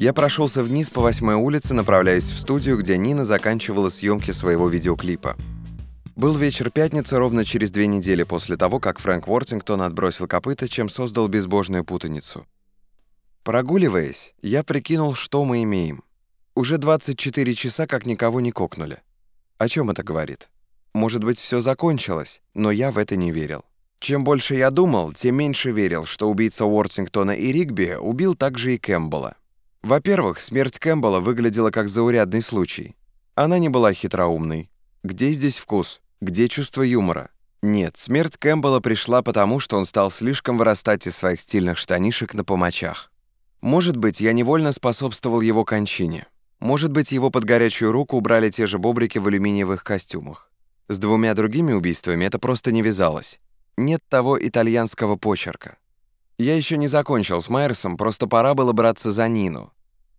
Я прошелся вниз по восьмой улице, направляясь в студию, где Нина заканчивала съемки своего видеоклипа. Был вечер пятницы ровно через две недели после того, как Фрэнк Уортингтон отбросил копыта, чем создал безбожную путаницу. Прогуливаясь, я прикинул, что мы имеем. Уже 24 часа как никого не кокнули. О чем это говорит? Может быть, все закончилось, но я в это не верил. Чем больше я думал, тем меньше верил, что убийца Уортингтона и Ригби убил также и Кэмпбелла. Во-первых, смерть Кэмпбелла выглядела как заурядный случай. Она не была хитроумной. Где здесь вкус? Где чувство юмора? Нет, смерть Кэмпбелла пришла потому, что он стал слишком вырастать из своих стильных штанишек на помочах. Может быть, я невольно способствовал его кончине. Может быть, его под горячую руку убрали те же бобрики в алюминиевых костюмах. С двумя другими убийствами это просто не вязалось. Нет того итальянского почерка. Я еще не закончил с Майерсом, просто пора было браться за Нину.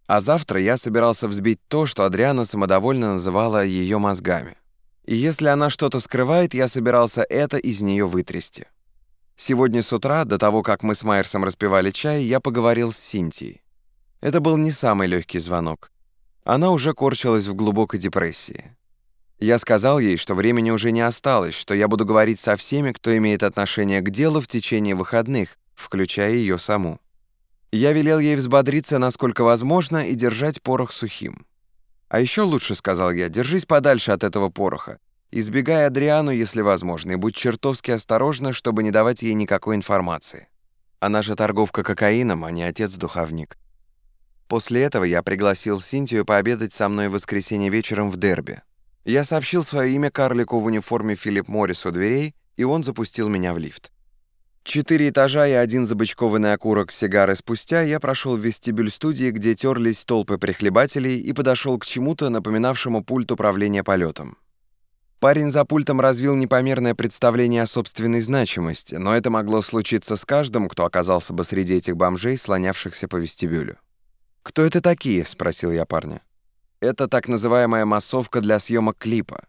А завтра я собирался взбить то, что Адриана самодовольно называла ее мозгами. И если она что-то скрывает, я собирался это из нее вытрясти. Сегодня с утра, до того, как мы с Майерсом распивали чай, я поговорил с Синтией. Это был не самый легкий звонок. Она уже корчилась в глубокой депрессии. Я сказал ей, что времени уже не осталось, что я буду говорить со всеми, кто имеет отношение к делу в течение выходных, включая ее саму. Я велел ей взбодриться насколько возможно и держать порох сухим. А еще лучше, сказал я, держись подальше от этого пороха. Избегай Адриану, если возможно, и будь чертовски осторожна, чтобы не давать ей никакой информации. Она же торговка кокаином, а не отец-духовник. После этого я пригласил Синтию пообедать со мной в воскресенье вечером в Дерби. Я сообщил свое имя карлику в униформе Филипп Моррис у дверей, и он запустил меня в лифт. Четыре этажа и один забычкованный окурок сигары спустя я прошел в вестибюль студии, где терлись толпы прихлебателей, и подошел к чему-то, напоминавшему пульт управления полетом. Парень за пультом развил непомерное представление о собственной значимости, но это могло случиться с каждым, кто оказался бы среди этих бомжей, слонявшихся по вестибюлю. «Кто это такие?» — спросил я парня. «Это так называемая массовка для съемок клипа».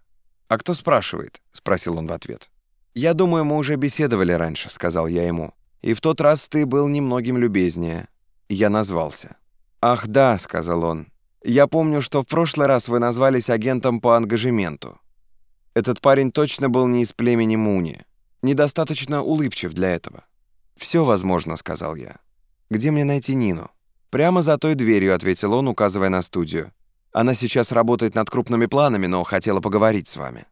«А кто спрашивает?» — спросил он в ответ. «Я думаю, мы уже беседовали раньше», — сказал я ему. «И в тот раз ты был немногим любезнее». Я назвался. «Ах да», — сказал он. «Я помню, что в прошлый раз вы назвались агентом по ангажементу. Этот парень точно был не из племени Муни. Недостаточно улыбчив для этого». «Все возможно», — сказал я. «Где мне найти Нину?» «Прямо за той дверью», — ответил он, указывая на студию. «Она сейчас работает над крупными планами, но хотела поговорить с вами».